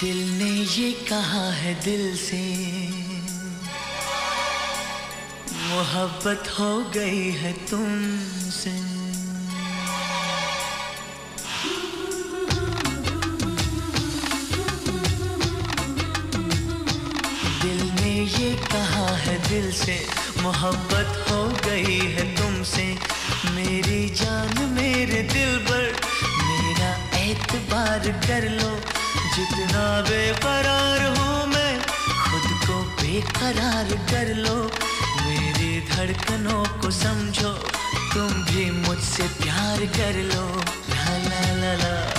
दिल ने ये कहा है दिल से। मोहब्बत हो गई है तुमसे। दिल ने ये कहा है दिल से, मोहब्बत हो गई है तुमसे। मेरी जान मेरे दिल पर, मेरा एतबार कर लो। जितना बेकरार हूँ मैं, खुद को बेकरार कर लो। मेरी धड़कनों को समझो, तुम भी मुझसे प्यार कर लो। ला ला ला ला।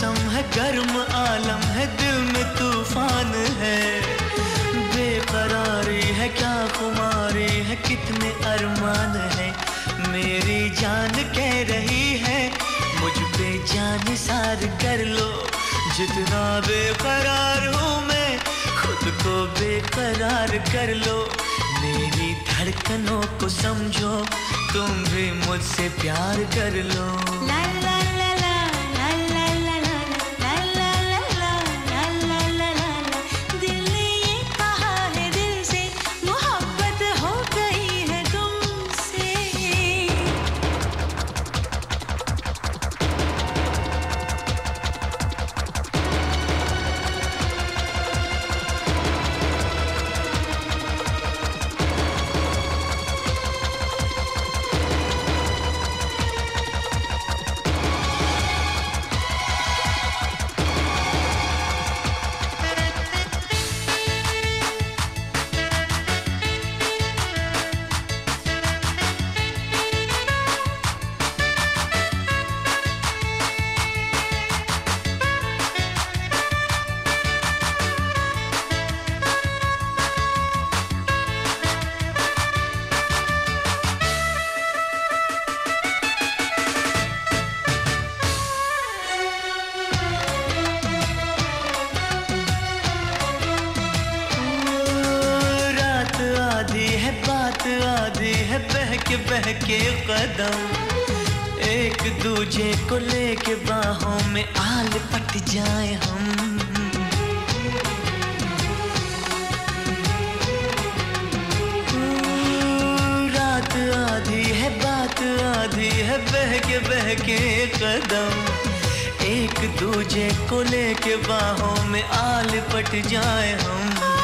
गर्म, आलम है दिल में तूफ़ान है। बेकरारी है क्या खुमारी है, कितने अरमान है। मेरी जान कह रही है, मुझ पे जान सार कर लो। जितना बेकरार हूँ मैं, खुद को बेकरार कर लो। मेरी धड़कनों को समझो, तुम भी मुझसे प्यार कर लो, ला। ला बहके कदम। एक दूजे को लेके बाहों में आल पट जाए हम। रात आधी है, बात आधी है बहके बहके कदम। एक दूजे को लेके बाहों में आल पट जाए हम।